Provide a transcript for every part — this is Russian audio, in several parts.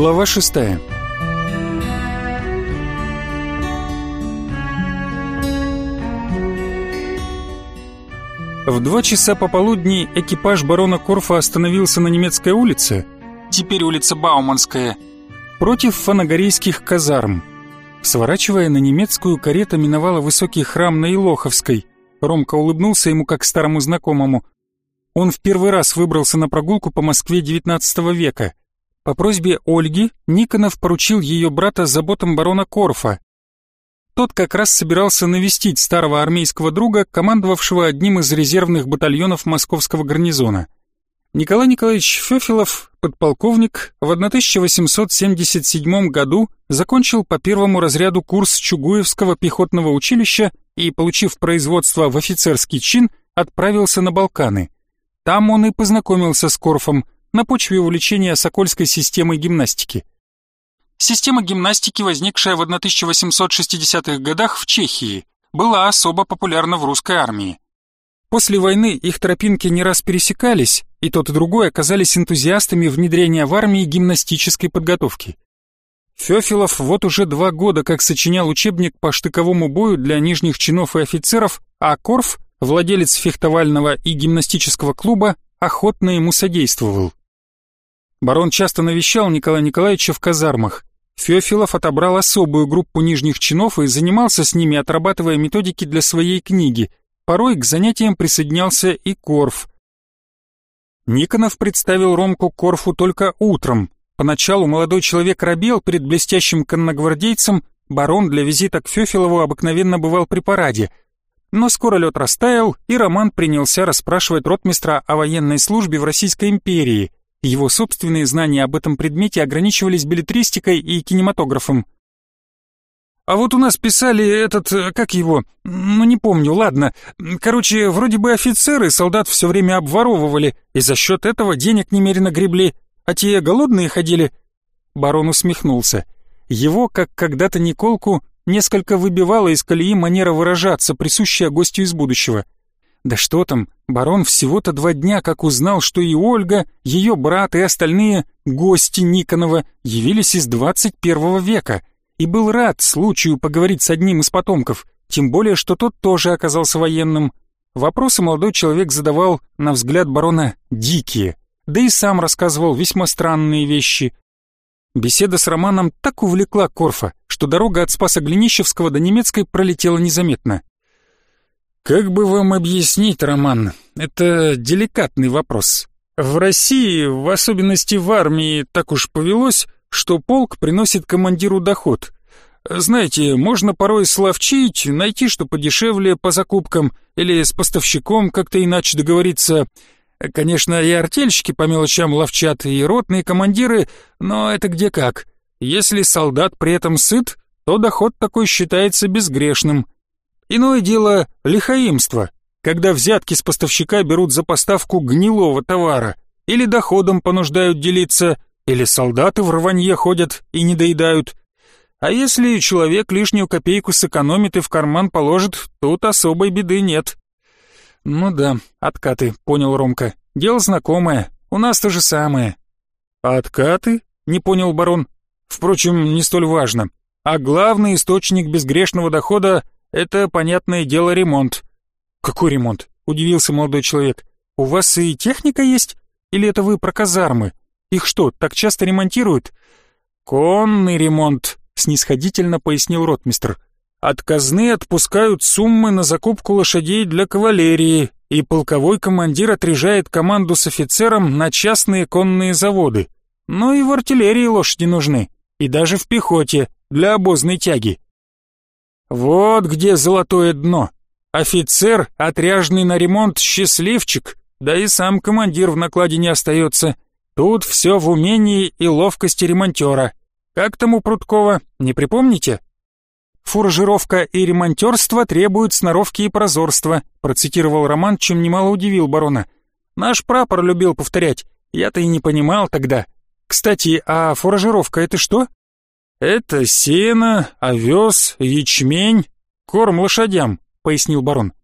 Глава шестая В два часа пополудни экипаж барона Корфа остановился на немецкой улице, теперь улица Бауманская, против фанагорейских казарм. Сворачивая на немецкую, карета миновала высокий храм на Илоховской. Ромка улыбнулся ему как старому знакомому. Он в первый раз выбрался на прогулку по Москве XIX века – по просьбе Ольги Никонов поручил ее брата заботам барона Корфа. Тот как раз собирался навестить старого армейского друга, командовавшего одним из резервных батальонов московского гарнизона. Николай Николаевич Фёфилов, подполковник, в 1877 году закончил по первому разряду курс Чугуевского пехотного училища и, получив производство в офицерский чин, отправился на Балканы. Там он и познакомился с Корфом – на почве увлечения сокольской системой гимнастики. Система гимнастики, возникшая в 1860-х годах в Чехии, была особо популярна в русской армии. После войны их тропинки не раз пересекались, и тот и другой оказались энтузиастами внедрения в армии гимнастической подготовки. Фёфилов вот уже два года как сочинял учебник по штыковому бою для нижних чинов и офицеров, а Корф, владелец фехтовального и гимнастического клуба, охотно ему содействовал. Барон часто навещал Николая Николаевича в казармах. Феофилов отобрал особую группу нижних чинов и занимался с ними, отрабатывая методики для своей книги. Порой к занятиям присоединялся и Корф. Никонов представил Ромку Корфу только утром. Поначалу молодой человек робел перед блестящим конногвардейцем, барон для визита к Фёфилову обыкновенно бывал при параде. Но скоро лед растаял, и Роман принялся расспрашивать ротмистра о военной службе в Российской империи – его собственные знания об этом предмете ограничивались билетристикой и кинематографом. А вот у нас писали этот, э, как его, ну не помню, ладно. Короче, вроде бы офицеры солдат все время обворовывали, и за счет этого денег немерено гребли, а те голодные ходили. Барон усмехнулся. Его, как когда-то Николку, несколько выбивало из колеи манера выражаться, присущая гостю из будущего — да что там, барон всего-то два дня как узнал, что и Ольга, ее брат и остальные гости Никонова явились из 21 века и был рад случаю поговорить с одним из потомков, тем более, что тот тоже оказался военным. Вопросы молодой человек задавал, на взгляд барона, дикие, да и сам рассказывал весьма странные вещи. Беседа с Романом так увлекла Корфа, что дорога от Спаса Глинищевского до Немецкой пролетела незаметно. Как бы вам объяснить, Роман, это деликатный вопрос. В России, в особенности в армии, так уж повелось, что полк приносит командиру доход. Знаете, можно порой словчить, найти что подешевле по закупкам или с поставщиком как-то иначе договориться. Конечно, и артельщики по мелочам ловчат, и ротные командиры, но это где как. Если солдат при этом сыт, то доход такой считается безгрешным – Иное дело лихоимство, когда взятки с поставщика берут за поставку гнилого товара, или доходом понуждают делиться, или солдаты в рванье ходят и не доедают. А если человек лишнюю копейку сэкономит и в карман положит, тут особой беды нет. «Ну да, откаты», — понял Ромка. «Дело знакомое, у нас то же самое». «Откаты?» — не понял барон. «Впрочем, не столь важно. А главный источник безгрешного дохода это, понятное дело, ремонт». «Какой ремонт?» — удивился молодой человек. «У вас и техника есть? Или это вы про казармы? Их что, так часто ремонтируют?» «Конный ремонт», — снисходительно пояснил ротмистр. «От казны отпускают суммы на закупку лошадей для кавалерии, и полковой командир отряжает команду с офицером на частные конные заводы. Но и в артиллерии лошади нужны, и даже в пехоте, для обозной тяги. Вот где золотое дно. Офицер, отряженный на ремонт, счастливчик, да и сам командир в накладе не остается. Тут все в умении и ловкости ремонтера. Как тому Прудкова, не припомните? «Фуржировка и ремонтерство требуют сноровки и прозорства», процитировал Роман, чем немало удивил барона. «Наш прапор любил повторять. Я-то и не понимал тогда. Кстати, а фуражировка это что?» «Это сено, овес, ячмень, корм лошадям», — пояснил барон.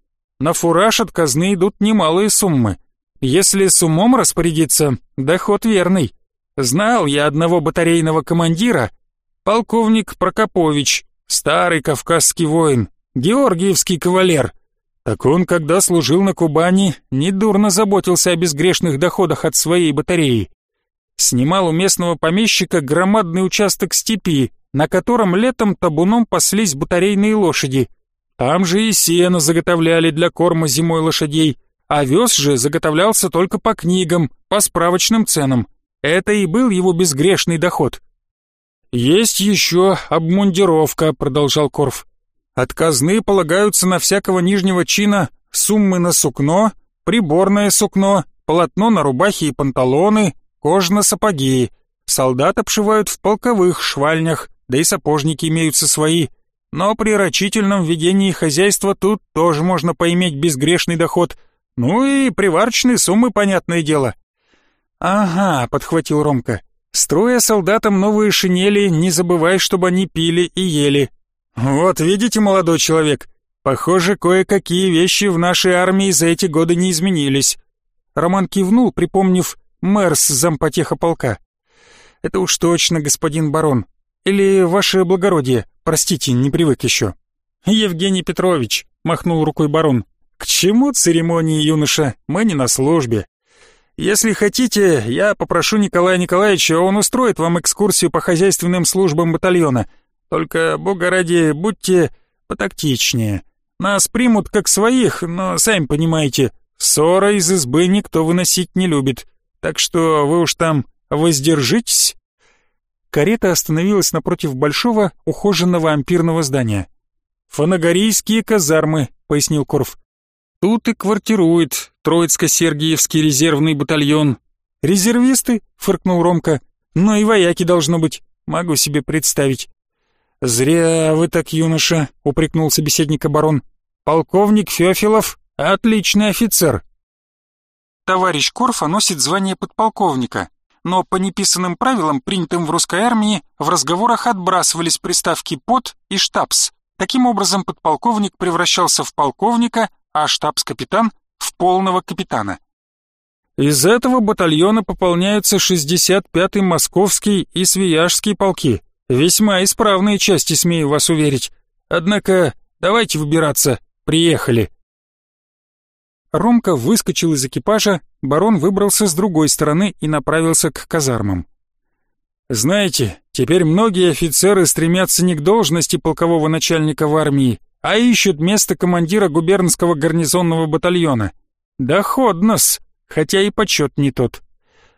«На фураж от казны идут немалые суммы. Если с умом распорядиться, доход верный. Знал я одного батарейного командира, полковник Прокопович, старый кавказский воин, георгиевский кавалер. Так он, когда служил на Кубани, недурно заботился о безгрешных доходах от своей батареи снимал у местного помещика громадный участок степи, на котором летом табуном паслись батарейные лошади. Там же и сено заготовляли для корма зимой лошадей, а вес же заготовлялся только по книгам, по справочным ценам. Это и был его безгрешный доход. «Есть еще обмундировка», — продолжал Корф. «От казны полагаются на всякого нижнего чина суммы на сукно, приборное сукно, полотно на рубахи и панталоны, Кож на сапоги. Солдат обшивают в полковых швальнях, да и сапожники имеются свои. Но при рачительном ведении хозяйства тут тоже можно поиметь безгрешный доход. Ну и приварочные суммы, понятное дело. «Ага», — подхватил Ромка. «Строя солдатам новые шинели, не забывай, чтобы они пили и ели». «Вот видите, молодой человек, похоже, кое-какие вещи в нашей армии за эти годы не изменились». Роман кивнул, припомнив Мэрс зампотеха полка. Это уж точно, господин барон. Или ваше благородие, простите, не привык еще. Евгений Петрович, махнул рукой барон. К чему церемонии, юноша? Мы не на службе. Если хотите, я попрошу Николая Николаевича, он устроит вам экскурсию по хозяйственным службам батальона. Только, бога ради, будьте потактичнее. Нас примут как своих, но, сами понимаете, ссора из избы никто выносить не любит. Так что вы уж там воздержитесь». Карета остановилась напротив большого, ухоженного ампирного здания. «Фанагорийские казармы», — пояснил Корф. «Тут и квартирует Троицко-Сергиевский резервный батальон». «Резервисты?» — фыркнул Ромка. «Но и вояки должно быть, могу себе представить». «Зря вы так, юноша», — упрекнул собеседник оборон. «Полковник Феофилов — отличный офицер, Товарищ Корфа носит звание подполковника, но по неписанным правилам, принятым в русской армии, в разговорах отбрасывались приставки «под» и «штабс». Таким образом, подполковник превращался в полковника, а штабс-капитан — в полного капитана. Из этого батальона пополняются 65-й Московский и Свияжский полки. Весьма исправные части, смею вас уверить. Однако, давайте выбираться. Приехали. Ромка выскочил из экипажа, барон выбрался с другой стороны и направился к казармам. «Знаете, теперь многие офицеры стремятся не к должности полкового начальника в армии, а ищут место командира губернского гарнизонного батальона. Доходно-с, хотя и почет не тот.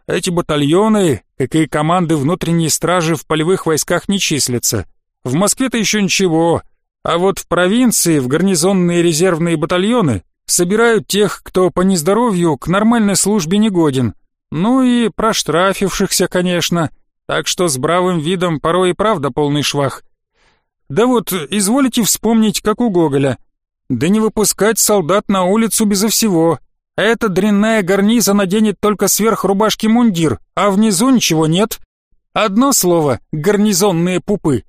Эти батальоны, как и команды внутренней стражи, в полевых войсках не числятся. В Москве-то еще ничего, а вот в провинции в гарнизонные резервные батальоны собирают тех, кто по нездоровью к нормальной службе не годен, ну и проштрафившихся, конечно, так что с бравым видом порой и правда полный швах. Да вот, изволите вспомнить, как у Гоголя. Да не выпускать солдат на улицу безо всего. Эта дрянная гарниза наденет только сверх рубашки мундир, а внизу ничего нет. Одно слово — гарнизонные пупы.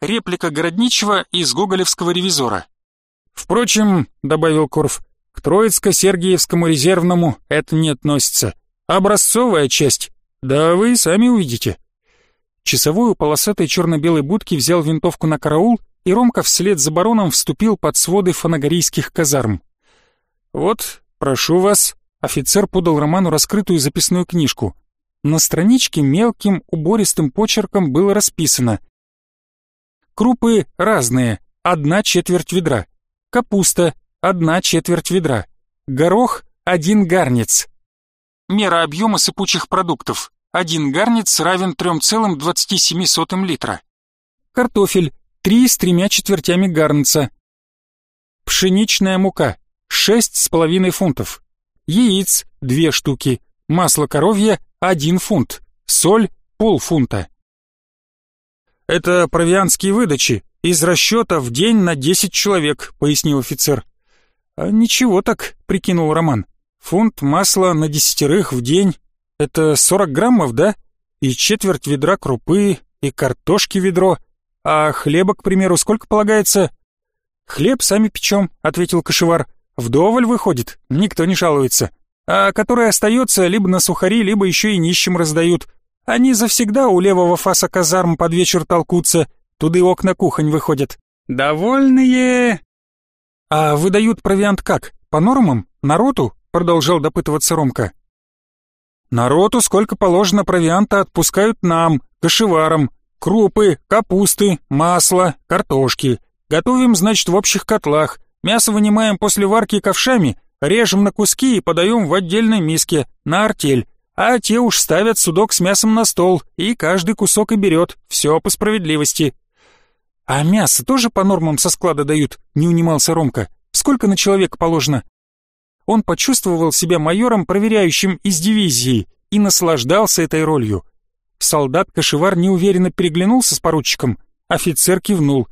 Реплика Городничева из гоголевского ревизора. «Впрочем», — добавил Корф, к Троицко-Сергиевскому резервному это не относится. Образцовая часть. Да вы сами увидите. Часовую полосатой черно-белой будки взял винтовку на караул, и Ромка вслед за бароном вступил под своды фанагорийских казарм. «Вот, прошу вас», — офицер подал Роману раскрытую записную книжку. На страничке мелким убористым почерком было расписано. Крупы разные, одна четверть ведра. Капуста одна четверть ведра. Горох – один гарниц. Мера объема сыпучих продуктов. Один гарниц равен 3,27 литра. Картофель – три с тремя четвертями гарнца. Пшеничная мука – 6,5 фунтов. Яиц – две штуки. Масло коровье – один фунт. Соль – полфунта. «Это провианские выдачи, из расчета в день на 10 человек», — пояснил офицер. А «Ничего так», — прикинул Роман. «Фунт масла на десятерых в день. Это сорок граммов, да? И четверть ведра крупы, и картошки ведро. А хлеба, к примеру, сколько полагается?» «Хлеб сами печем», — ответил кошевар. «Вдоволь выходит, никто не жалуется. А который остается, либо на сухари, либо еще и нищим раздают. Они завсегда у левого фаса казарм под вечер толкутся, туда и окна кухонь выходят. Довольные «А выдают провиант как? По нормам? Народу?» — продолжал допытываться Ромка. «Народу сколько положено провианта отпускают нам, кошеварам, крупы, капусты, масло, картошки. Готовим, значит, в общих котлах. Мясо вынимаем после варки ковшами, режем на куски и подаем в отдельной миске, на артель. А те уж ставят судок с мясом на стол, и каждый кусок и берет, все по справедливости. «А мясо тоже по нормам со склада дают?» — не унимался Ромка. «Сколько на человека положено?» Он почувствовал себя майором, проверяющим из дивизии, и наслаждался этой ролью. Солдат-кошевар неуверенно переглянулся с поручиком. Офицер кивнул.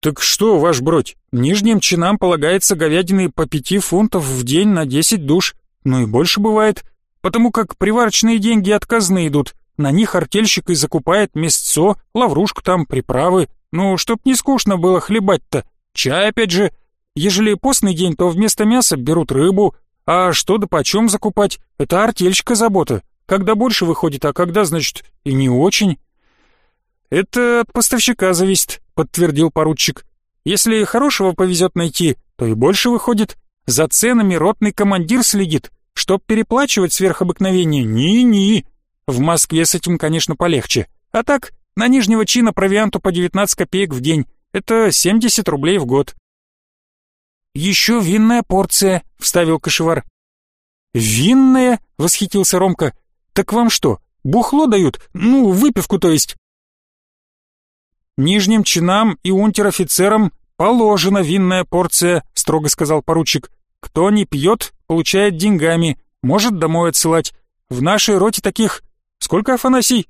«Так что, ваш бродь, нижним чинам полагается говядины по пяти фунтов в день на десять душ, ну и больше бывает, потому как приварочные деньги отказные идут, на них артельщик и закупает мясцо, лаврушку там, приправы. Ну, чтоб не скучно было хлебать-то. Чай опять же. Ежели постный день, то вместо мяса берут рыбу. А что да почем закупать, это артельщика забота. Когда больше выходит, а когда, значит, и не очень. «Это от поставщика зависит», — подтвердил поручик. «Если хорошего повезет найти, то и больше выходит. За ценами ротный командир следит. Чтоб переплачивать сверх обыкновения, ни-ни. В Москве с этим, конечно, полегче. А так, на нижнего чина провианту по 19 копеек в день. Это 70 рублей в год. «Еще винная порция», — вставил Кошевар. «Винная?» — восхитился Ромка. «Так вам что, бухло дают? Ну, выпивку, то есть?» «Нижним чинам и унтер-офицерам положена винная порция», — строго сказал поручик. «Кто не пьет, получает деньгами, может домой отсылать. В нашей роте таких «Сколько, Афанасий?»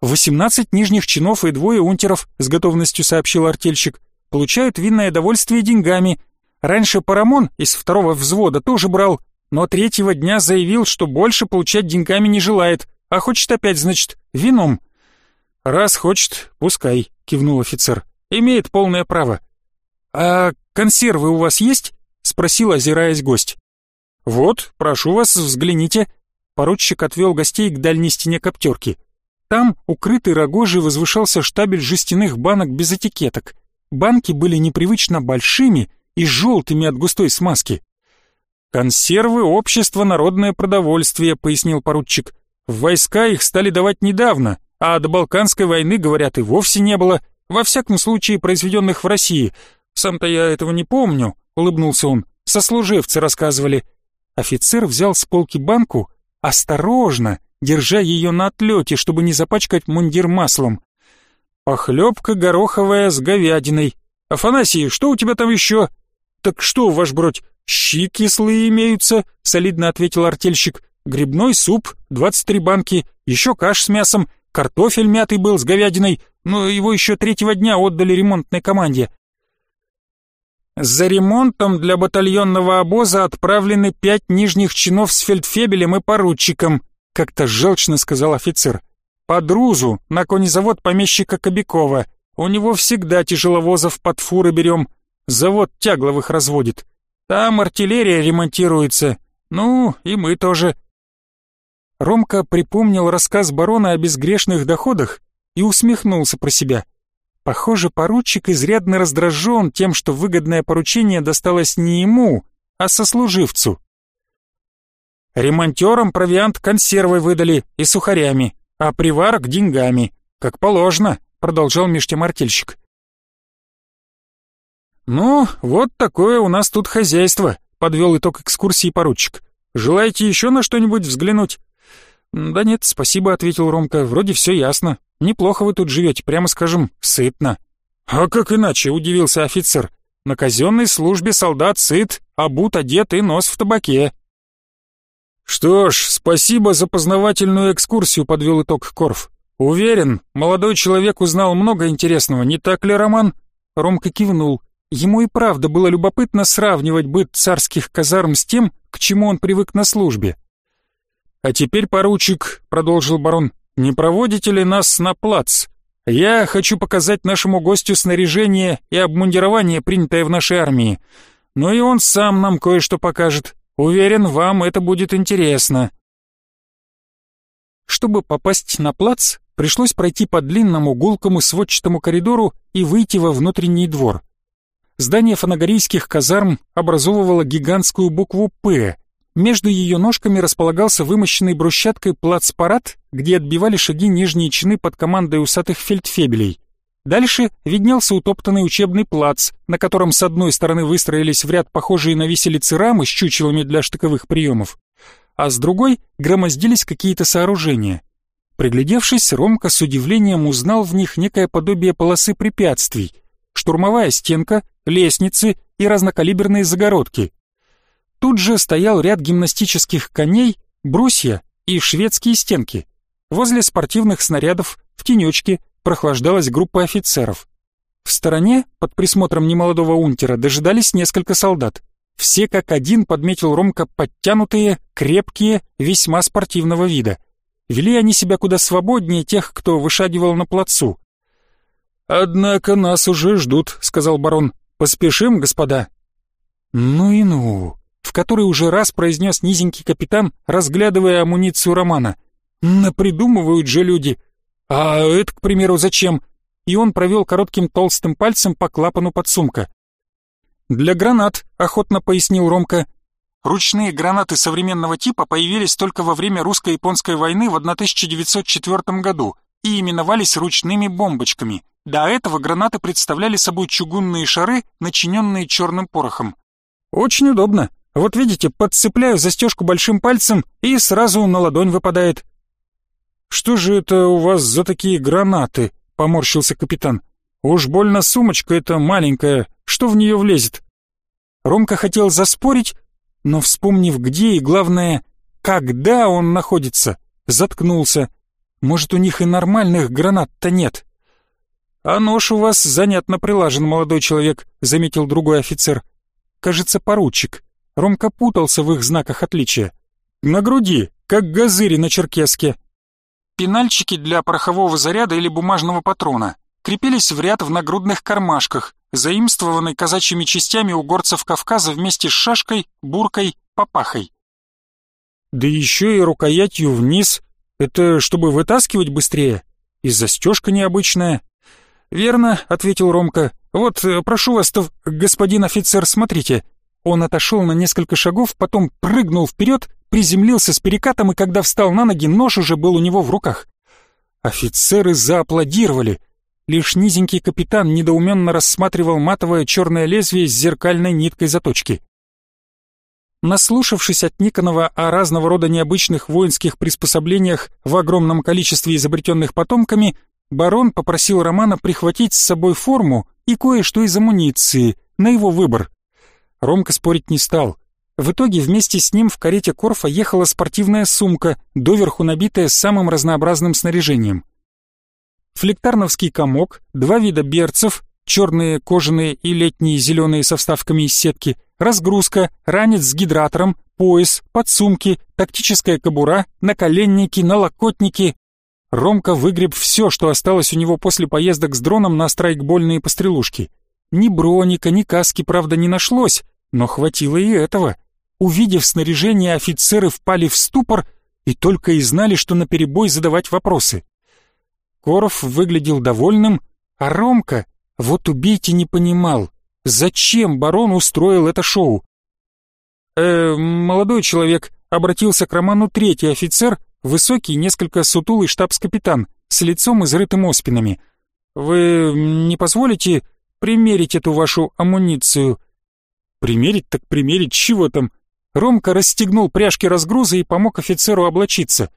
«Восемнадцать нижних чинов и двое унтеров», — с готовностью сообщил артельщик. «Получают винное довольствие деньгами. Раньше Парамон из второго взвода тоже брал, но третьего дня заявил, что больше получать деньгами не желает, а хочет опять, значит, вином». «Раз хочет, пускай», — кивнул офицер. «Имеет полное право». «А консервы у вас есть?» — спросил, озираясь гость. «Вот, прошу вас, взгляните», поручик отвел гостей к дальней стене коптерки. Там, укрытый рогожей, возвышался штабель жестяных банок без этикеток. Банки были непривычно большими и желтыми от густой смазки. «Консервы — общество народное продовольствие», — пояснил поручик. «В войска их стали давать недавно, а до Балканской войны, говорят, и вовсе не было, во всяком случае произведенных в России. Сам-то я этого не помню», — улыбнулся он. «Сослуживцы рассказывали». Офицер взял с полки банку осторожно, держа ее на отлете, чтобы не запачкать мундир маслом. «Похлебка гороховая с говядиной. Афанасий, что у тебя там еще?» «Так что, ваш бродь, щи кислые имеются», — солидно ответил артельщик. «Грибной суп, 23 банки, еще каш с мясом, картофель мятый был с говядиной, но его еще третьего дня отдали ремонтной команде. За ремонтом для батальонного обоза отправлены пять нижних чинов с фельдфебелем и поручиком, как-то желчно сказал офицер. По друзу, на конезавод помещика Кобякова. У него всегда тяжеловозов под фуры берем. Завод тягловых разводит. Там артиллерия ремонтируется. Ну, и мы тоже. Ромка припомнил рассказ барона о безгрешных доходах и усмехнулся про себя. — Похоже, поручик изрядно раздражен тем, что выгодное поручение досталось не ему, а сослуживцу. Ремонтерам провиант консервой выдали и сухарями, а приварок деньгами. Как положено, продолжал меж тем «Ну, вот такое у нас тут хозяйство», — подвел итог экскурсии поручик. «Желаете еще на что-нибудь взглянуть?» «Да нет, спасибо», — ответил Ромка, — «вроде все ясно. Неплохо вы тут живете, прямо скажем, сытно». «А как иначе?» — удивился офицер. «На казенной службе солдат сыт, а обут, одет и нос в табаке». «Что ж, спасибо за познавательную экскурсию», — подвел итог Корф. «Уверен, молодой человек узнал много интересного, не так ли, Роман?» Ромка кивнул. Ему и правда было любопытно сравнивать быт царских казарм с тем, к чему он привык на службе. «А теперь, поручик», — продолжил барон, не проводите ли нас на плац? Я хочу показать нашему гостю снаряжение и обмундирование, принятое в нашей армии. Но и он сам нам кое-что покажет. Уверен, вам это будет интересно». Чтобы попасть на плац, пришлось пройти по длинному гулкому сводчатому коридору и выйти во внутренний двор. Здание фанагорийских казарм образовывало гигантскую букву «П», между ее ножками располагался вымощенный брусчаткой плацпарат, где отбивали шаги нижние чины под командой усатых фельдфебелей. Дальше виднелся утоптанный учебный плац, на котором с одной стороны выстроились в ряд похожие на виселицы рамы с чучелами для штыковых приемов, а с другой громоздились какие-то сооружения. Приглядевшись, Ромка с удивлением узнал в них некое подобие полосы препятствий — штурмовая стенка, лестницы и разнокалиберные загородки — Тут же стоял ряд гимнастических коней, брусья и шведские стенки. Возле спортивных снарядов, в тенечке, прохлаждалась группа офицеров. В стороне, под присмотром немолодого унтера, дожидались несколько солдат. Все как один, подметил Ромка, подтянутые, крепкие, весьма спортивного вида. Вели они себя куда свободнее тех, кто вышагивал на плацу. «Однако нас уже ждут», — сказал барон. «Поспешим, господа». «Ну и ну», в который уже раз произнес низенький капитан, разглядывая амуницию Романа. «Напридумывают же люди! А это, к примеру, зачем?» И он провел коротким толстым пальцем по клапану подсумка. «Для гранат», — охотно пояснил Ромка. «Ручные гранаты современного типа появились только во время русско-японской войны в 1904 году и именовались ручными бомбочками. До этого гранаты представляли собой чугунные шары, начиненные черным порохом. «Очень удобно. Вот видите, подцепляю застежку большим пальцем и сразу на ладонь выпадает. «Что же это у вас за такие гранаты?» — поморщился капитан. «Уж больно сумочка эта маленькая, что в нее влезет?» Ромка хотел заспорить, но, вспомнив где и, главное, когда он находится, заткнулся. Может, у них и нормальных гранат-то нет. «А нож у вас занятно прилажен, молодой человек», — заметил другой офицер. «Кажется, поручик». Ромка путался в их знаках отличия. На груди, как газыри на черкеске. Пенальчики для порохового заряда или бумажного патрона крепились в ряд в нагрудных кармашках, заимствованной казачьими частями у горцев Кавказа вместе с шашкой, буркой, папахой. Да еще и рукоятью вниз. Это чтобы вытаскивать быстрее. И застежка необычная. «Верно», — ответил Ромка. «Вот, э, прошу вас, господин офицер, смотрите. Он отошел на несколько шагов, потом прыгнул вперед, приземлился с перекатом, и когда встал на ноги, нож уже был у него в руках. Офицеры зааплодировали. Лишь низенький капитан недоуменно рассматривал матовое черное лезвие с зеркальной ниткой заточки. Наслушавшись от Никонова о разного рода необычных воинских приспособлениях в огромном количестве изобретенных потомками, барон попросил Романа прихватить с собой форму и кое-что из амуниции на его выбор. Ромка спорить не стал. В итоге вместе с ним в карете Корфа ехала спортивная сумка, доверху набитая самым разнообразным снаряжением. Флектарновский комок, два вида берцев, черные, кожаные и летние зеленые со вставками из сетки, разгрузка, ранец с гидратором, пояс, подсумки, тактическая кобура, наколенники, налокотники. Ромка выгреб все, что осталось у него после поездок с дроном на страйкбольные пострелушки. Ни броника, ни каски, правда, не нашлось, но хватило и этого. Увидев снаряжение, офицеры впали в ступор и только и знали, что наперебой задавать вопросы. Коров выглядел довольным, а Ромка, вот убейте, не понимал, зачем барон устроил это шоу. «Э, молодой человек», — обратился к Роману третий офицер, высокий, несколько сутулый штабс-капитан, с лицом изрытым оспинами. «Вы не позволите примерить эту вашу амуницию?» Примерить так примерить, чего там? Ромка расстегнул пряжки разгруза и помог офицеру облачиться.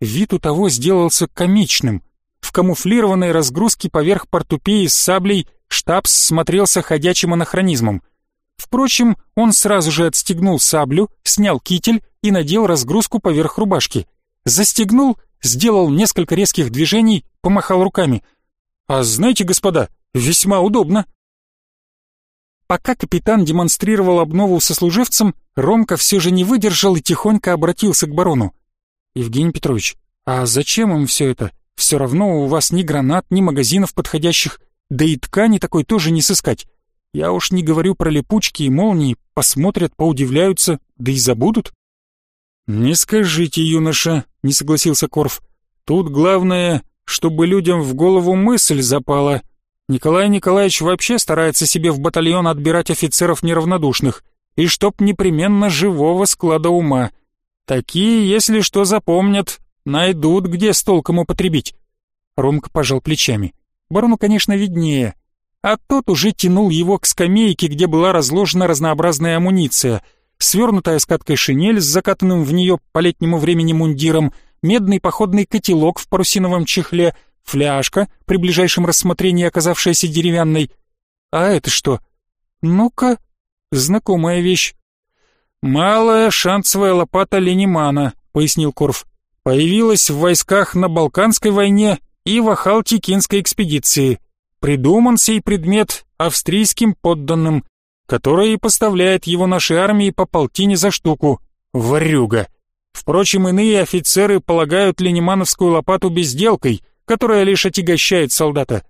Вид у того сделался комичным. В камуфлированной разгрузке поверх портупеи с саблей штабс смотрелся ходячим анахронизмом. Впрочем, он сразу же отстегнул саблю, снял китель и надел разгрузку поверх рубашки. Застегнул, сделал несколько резких движений, помахал руками. «А знаете, господа, весьма удобно. Пока капитан демонстрировал обнову сослуживцам, Ромка все же не выдержал и тихонько обратился к барону. «Евгений Петрович, а зачем им все это? Все равно у вас ни гранат, ни магазинов подходящих, да и ткани такой тоже не сыскать. Я уж не говорю про липучки и молнии, посмотрят, поудивляются, да и забудут». «Не скажите, юноша», — не согласился Корф. «Тут главное, чтобы людям в голову мысль запала, Николай Николаевич вообще старается себе в батальон отбирать офицеров неравнодушных, и чтоб непременно живого склада ума. Такие, если что запомнят, найдут, где с толком употребить. Ромка пожал плечами. Барону, конечно, виднее. А тот уже тянул его к скамейке, где была разложена разнообразная амуниция. Свернутая скаткой шинель с закатанным в нее по летнему времени мундиром, медный походный котелок в парусиновом чехле — фляжка, при ближайшем рассмотрении оказавшаяся деревянной. А это что? Ну-ка, знакомая вещь. «Малая шансовая лопата Ленимана», — пояснил Корф. «Появилась в войсках на Балканской войне и в Ахалтикинской экспедиции. Придуман сей предмет австрийским подданным, который и поставляет его нашей армии по полтине за штуку. Варюга. Впрочем, иные офицеры полагают Ленимановскую лопату безделкой, которая лишь отягощает солдата.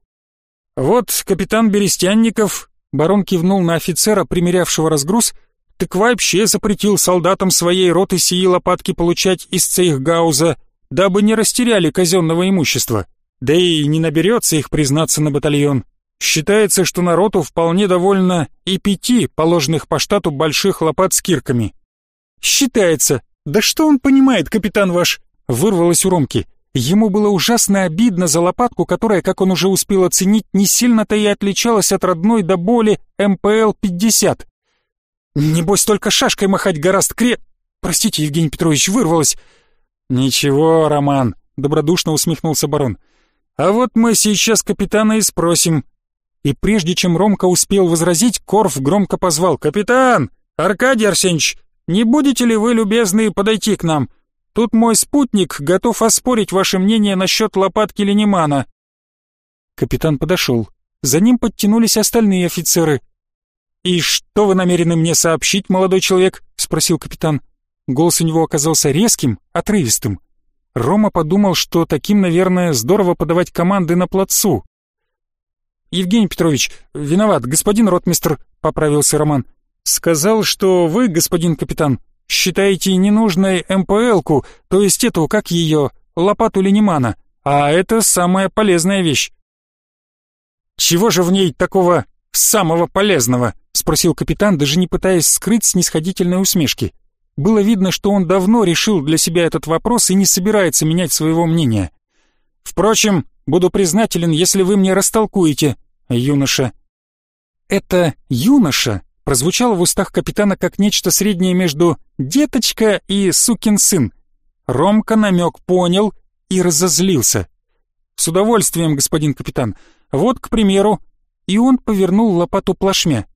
Вот капитан Берестянников, барон кивнул на офицера, примерявшего разгруз, так вообще запретил солдатам своей роты сии лопатки получать из цейхгауза, дабы не растеряли казенного имущества. Да и не наберется их признаться на батальон. Считается, что народу вполне довольно и пяти положенных по штату больших лопат с кирками. «Считается. Да что он понимает, капитан ваш?» — вырвалось у Ромки. Ему было ужасно обидно за лопатку, которая, как он уже успел оценить, не сильно-то и отличалась от родной до боли МПЛ-50. «Небось, только шашкой махать гораст кре...» «Простите, Евгений Петрович, вырвалось!» «Ничего, Роман», — добродушно усмехнулся барон. «А вот мы сейчас капитана и спросим». И прежде чем Ромка успел возразить, Корф громко позвал «Капитан! Аркадий Арсеньевич, не будете ли вы, любезны, подойти к нам?» Тут мой спутник готов оспорить ваше мнение насчет лопатки Ленимана». Капитан подошел. За ним подтянулись остальные офицеры. «И что вы намерены мне сообщить, молодой человек?» — спросил капитан. Голос у него оказался резким, отрывистым. Рома подумал, что таким, наверное, здорово подавать команды на плацу. «Евгений Петрович, виноват, господин ротмистр», — поправился Роман. «Сказал, что вы, господин капитан, Считаете ненужной МПЛ-ку, то есть эту, как ее, лопату Ленимана, а это самая полезная вещь. Чего же в ней такого самого полезного? спросил капитан, даже не пытаясь скрыть снисходительной усмешки. Было видно, что он давно решил для себя этот вопрос и не собирается менять своего мнения. Впрочем, буду признателен, если вы мне растолкуете, юноша. Это юноша прозвучало в устах капитана как нечто среднее между «деточка» и «сукин сын». Ромка намек понял и разозлился. «С удовольствием, господин капитан. Вот, к примеру...» И он повернул лопату плашмя.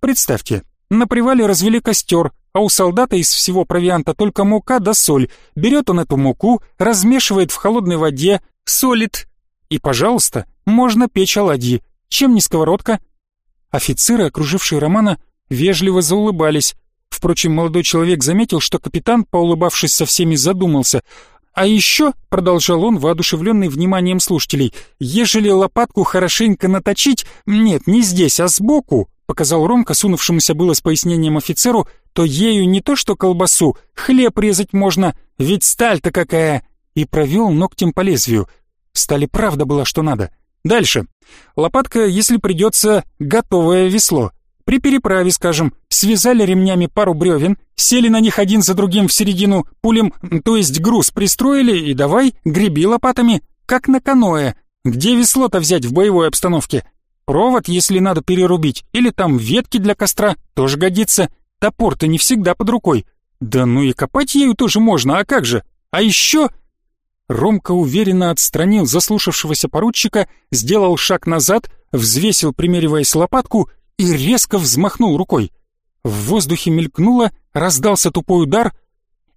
«Представьте, на привале развели костер, а у солдата из всего провианта только мука да соль. Берет он эту муку, размешивает в холодной воде, солит. И, пожалуйста, можно печь оладьи. Чем не сковородка?» Офицеры, окружившие Романа, вежливо заулыбались. Впрочем, молодой человек заметил, что капитан, поулыбавшись со всеми, задумался. «А еще», — продолжал он, воодушевленный вниманием слушателей, «ежели лопатку хорошенько наточить, нет, не здесь, а сбоку», — показал Ромка, сунувшемуся было с пояснением офицеру, «то ею не то что колбасу, хлеб резать можно, ведь сталь-то какая!» И провел ногтем по лезвию. Стали правда было, что надо. Дальше. Лопатка, если придется, готовое весло. При переправе, скажем, связали ремнями пару бревен, сели на них один за другим в середину пулем, то есть груз пристроили и давай греби лопатами, как на каное. Где весло-то взять в боевой обстановке? Провод, если надо перерубить, или там ветки для костра, тоже годится. Топор-то не всегда под рукой. Да ну и копать ею тоже можно, а как же? А еще... Ромка уверенно отстранил заслушавшегося поручика, сделал шаг назад, взвесил, примериваясь лопатку, и резко взмахнул рукой. В воздухе мелькнуло, раздался тупой удар,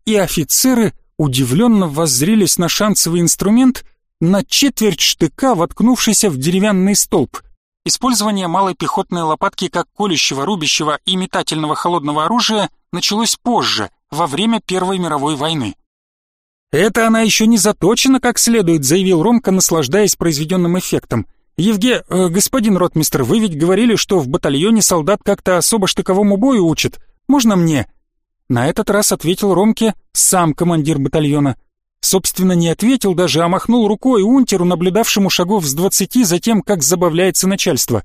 и офицеры удивленно воззрелись на шансовый инструмент на четверть штыка, воткнувшийся в деревянный столб. Использование малой пехотной лопатки как колющего, рубящего и метательного холодного оружия началось позже, во время Первой мировой войны. «Это она еще не заточена как следует», — заявил Ромка, наслаждаясь произведенным эффектом — Евге, э, господин ротмистр, вы ведь говорили, что в батальоне солдат как-то особо штыковому бою учат. Можно мне?» На этот раз ответил Ромке сам командир батальона. Собственно, не ответил даже, а махнул рукой унтеру, наблюдавшему шагов с двадцати за тем, как забавляется начальство.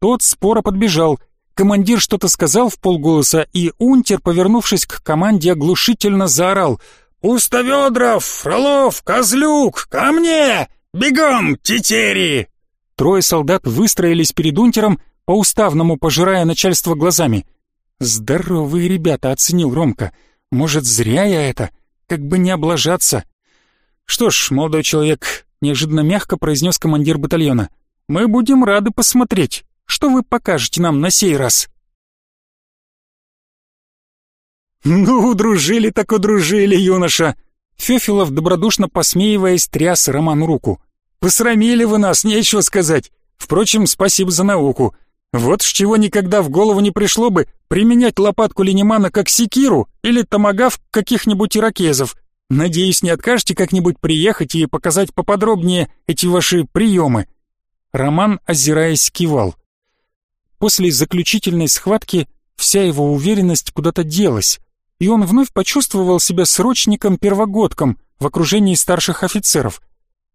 Тот споро подбежал. Командир что-то сказал в полголоса, и унтер, повернувшись к команде, оглушительно заорал. «Пустоведров! Фролов! Козлюк! Ко мне! Бегом, тетери!» Трое солдат выстроились перед унтером, по-уставному пожирая начальство глазами. «Здоровые ребята», — оценил Ромка. «Может, зря я это? Как бы не облажаться». «Что ж, молодой человек», — неожиданно мягко произнес командир батальона, «мы будем рады посмотреть, что вы покажете нам на сей раз». «Ну, удружили так удружили, юноша!» Фёфилов добродушно посмеиваясь, тряс Роману руку. Посрамили вы нас, нечего сказать. Впрочем, спасибо за науку. Вот с чего никогда в голову не пришло бы применять лопатку Ленимана как секиру или томагав каких-нибудь иракезов. Надеюсь, не откажете как-нибудь приехать и показать поподробнее эти ваши приемы». Роман, озираясь, кивал. После заключительной схватки вся его уверенность куда-то делась, и он вновь почувствовал себя срочником-первогодком в окружении старших офицеров.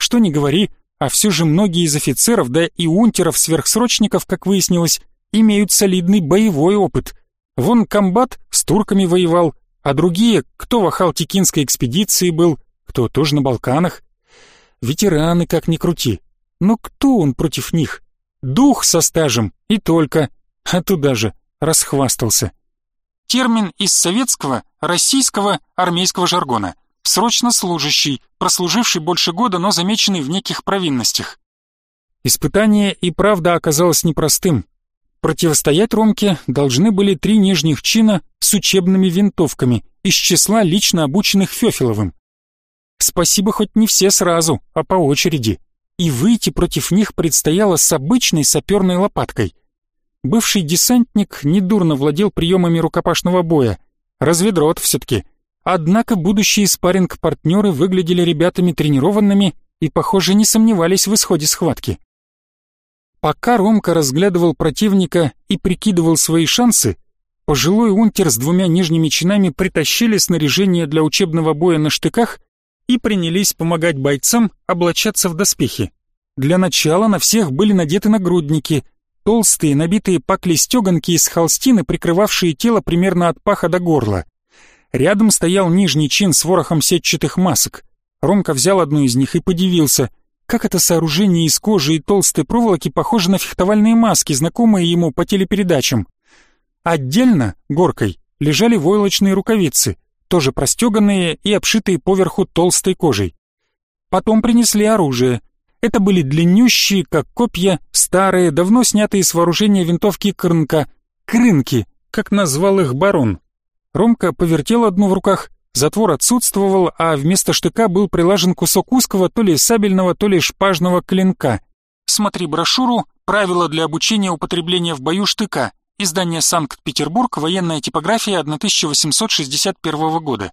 Что ни говори, а все же многие из офицеров, да и унтеров-сверхсрочников, как выяснилось, имеют солидный боевой опыт. Вон комбат с турками воевал, а другие, кто в Ахалтикинской экспедиции был, кто тоже на Балканах. Ветераны, как ни крути. Но кто он против них? Дух со стажем и только. А туда же расхвастался. Термин из советского, российского, армейского жаргона – срочно служащий, прослуживший больше года, но замеченный в неких провинностях. Испытание и правда оказалось непростым. Противостоять Ромке должны были три нижних чина с учебными винтовками из числа лично обученных Фёфиловым. Спасибо хоть не все сразу, а по очереди. И выйти против них предстояло с обычной саперной лопаткой. Бывший десантник недурно владел приемами рукопашного боя. Разведрот все-таки — Однако будущие спарринг-партнеры выглядели ребятами тренированными и, похоже, не сомневались в исходе схватки. Пока Ромка разглядывал противника и прикидывал свои шансы, пожилой унтер с двумя нижними чинами притащили снаряжение для учебного боя на штыках и принялись помогать бойцам облачаться в доспехи. Для начала на всех были надеты нагрудники, толстые, набитые пакли стеганки из холстины, прикрывавшие тело примерно от паха до горла. Рядом стоял нижний чин с ворохом сетчатых масок. Ромка взял одну из них и подивился. Как это сооружение из кожи и толстой проволоки похоже на фехтовальные маски, знакомые ему по телепередачам. Отдельно, горкой, лежали войлочные рукавицы, тоже простеганные и обшитые поверху толстой кожей. Потом принесли оружие. Это были длиннющие, как копья, старые, давно снятые с вооружения винтовки Крынка. Крынки, как назвал их барон. Ромка повертел одну в руках, затвор отсутствовал, а вместо штыка был прилажен кусок узкого то ли сабельного, то ли шпажного клинка. Смотри брошюру «Правила для обучения употребления в бою штыка», издание «Санкт-Петербург», военная типография 1861 года.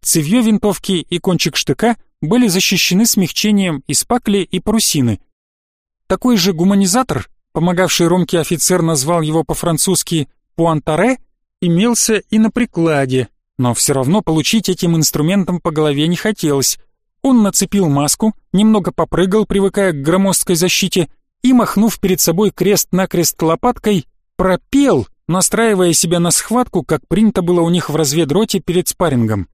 Цевье винтовки и кончик штыка были защищены смягчением из пакли и парусины. Такой же гуманизатор, помогавший Ромке офицер назвал его по-французски «пуантаре», имелся и на прикладе, но все равно получить этим инструментом по голове не хотелось. Он нацепил маску, немного попрыгал, привыкая к громоздкой защите, и, махнув перед собой крест-накрест лопаткой, пропел, настраивая себя на схватку, как принято было у них в разведроте перед спаррингом.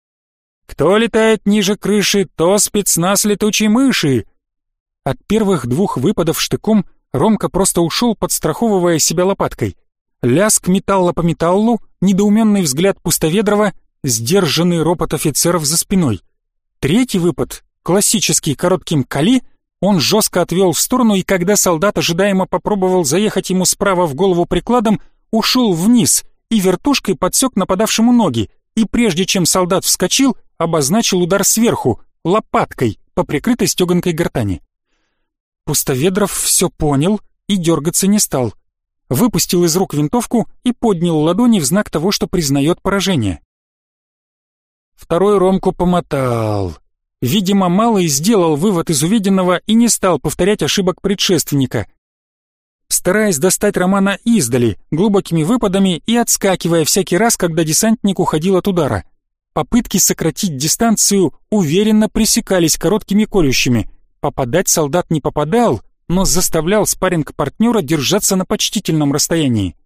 «Кто летает ниже крыши, то спецназ летучей мыши!» От первых двух выпадов штыком Ромка просто ушел, подстраховывая себя лопаткой. Лязг металла по металлу, недоуменный взгляд Пустоведрова, сдержанный ропот офицеров за спиной. Третий выпад, классический коротким кали, он жестко отвел в сторону, и когда солдат ожидаемо попробовал заехать ему справа в голову прикладом, ушел вниз и вертушкой подсек нападавшему ноги, и прежде чем солдат вскочил, обозначил удар сверху, лопаткой, по прикрытой стеганкой гортани. Пустоведров все понял и дергаться не стал — выпустил из рук винтовку и поднял ладони в знак того, что признает поражение. Второй Ромку помотал. Видимо, Малый сделал вывод из увиденного и не стал повторять ошибок предшественника. Стараясь достать Романа издали, глубокими выпадами и отскакивая всякий раз, когда десантник уходил от удара. Попытки сократить дистанцию уверенно пресекались короткими колющими. Попадать солдат не попадал, но заставлял спаринг партнера держаться на почтительном расстоянии.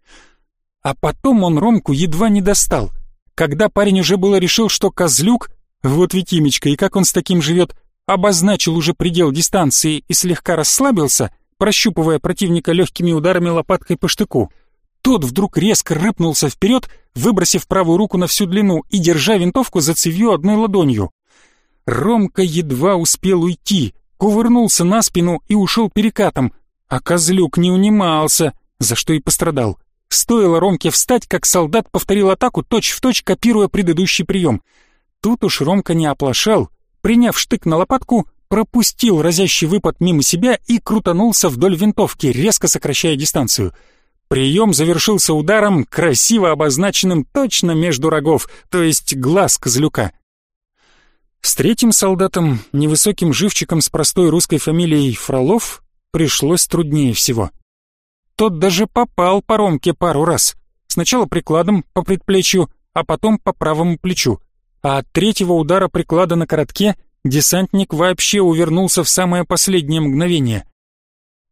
А потом он Ромку едва не достал, когда парень уже было решил, что Козлюк, вот ведь имечко, и как он с таким живет, обозначил уже предел дистанции и слегка расслабился, прощупывая противника легкими ударами лопаткой по штыку. Тот вдруг резко рыпнулся вперед, выбросив правую руку на всю длину и держа винтовку за цевью одной ладонью. Ромка едва успел уйти, кувырнулся на спину и ушел перекатом, а козлюк не унимался, за что и пострадал. Стоило Ромке встать, как солдат повторил атаку точь-в-точь, точь, копируя предыдущий прием. Тут уж Ромка не оплошал, приняв штык на лопатку, пропустил разящий выпад мимо себя и крутанулся вдоль винтовки, резко сокращая дистанцию. Прием завершился ударом, красиво обозначенным точно между рогов, то есть глаз козлюка. С третьим солдатом, невысоким живчиком с простой русской фамилией Фролов, пришлось труднее всего. Тот даже попал по Ромке пару раз. Сначала прикладом по предплечью, а потом по правому плечу. А от третьего удара приклада на коротке десантник вообще увернулся в самое последнее мгновение.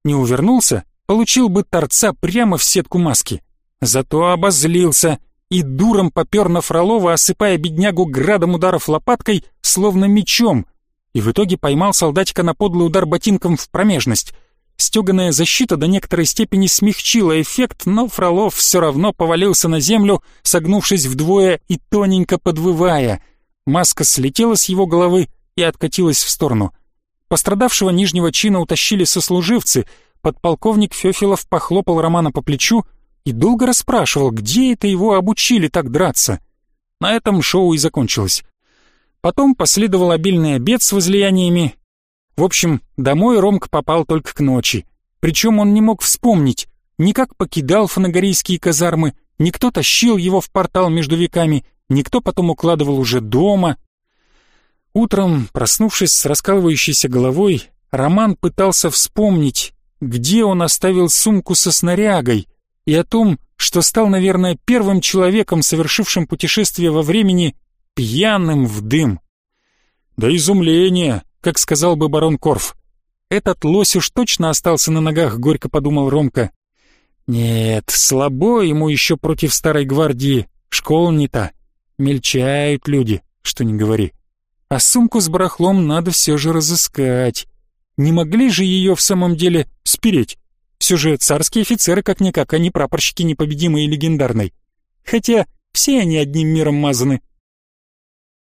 Не увернулся, получил бы торца прямо в сетку маски. Зато обозлился — и дуром попер на Фролова, осыпая беднягу градом ударов лопаткой, словно мечом, и в итоге поймал солдатика на подлый удар ботинком в промежность. Стеганая защита до некоторой степени смягчила эффект, но Фролов все равно повалился на землю, согнувшись вдвое и тоненько подвывая. Маска слетела с его головы и откатилась в сторону. Пострадавшего нижнего чина утащили сослуживцы. Подполковник Фёфилов похлопал Романа по плечу — и долго расспрашивал, где это его обучили так драться. На этом шоу и закончилось. Потом последовал обильный обед с возлияниями. В общем, домой Ромк попал только к ночи. Причем он не мог вспомнить, никак покидал фанагорийские казармы, никто тащил его в портал между веками, никто потом укладывал уже дома. Утром, проснувшись с раскалывающейся головой, Роман пытался вспомнить, где он оставил сумку со снарягой, и о том, что стал, наверное, первым человеком, совершившим путешествие во времени, пьяным в дым. «Да изумление!» — как сказал бы барон Корф. «Этот лось уж точно остался на ногах», — горько подумал Ромка. «Нет, слабо ему еще против старой гвардии. Школа не та. Мельчают люди, что не говори. А сумку с барахлом надо все же разыскать. Не могли же ее в самом деле спереть?» Все же царские офицеры, как-никак, а они прапорщики непобедимые и легендарной. Хотя все они одним миром мазаны,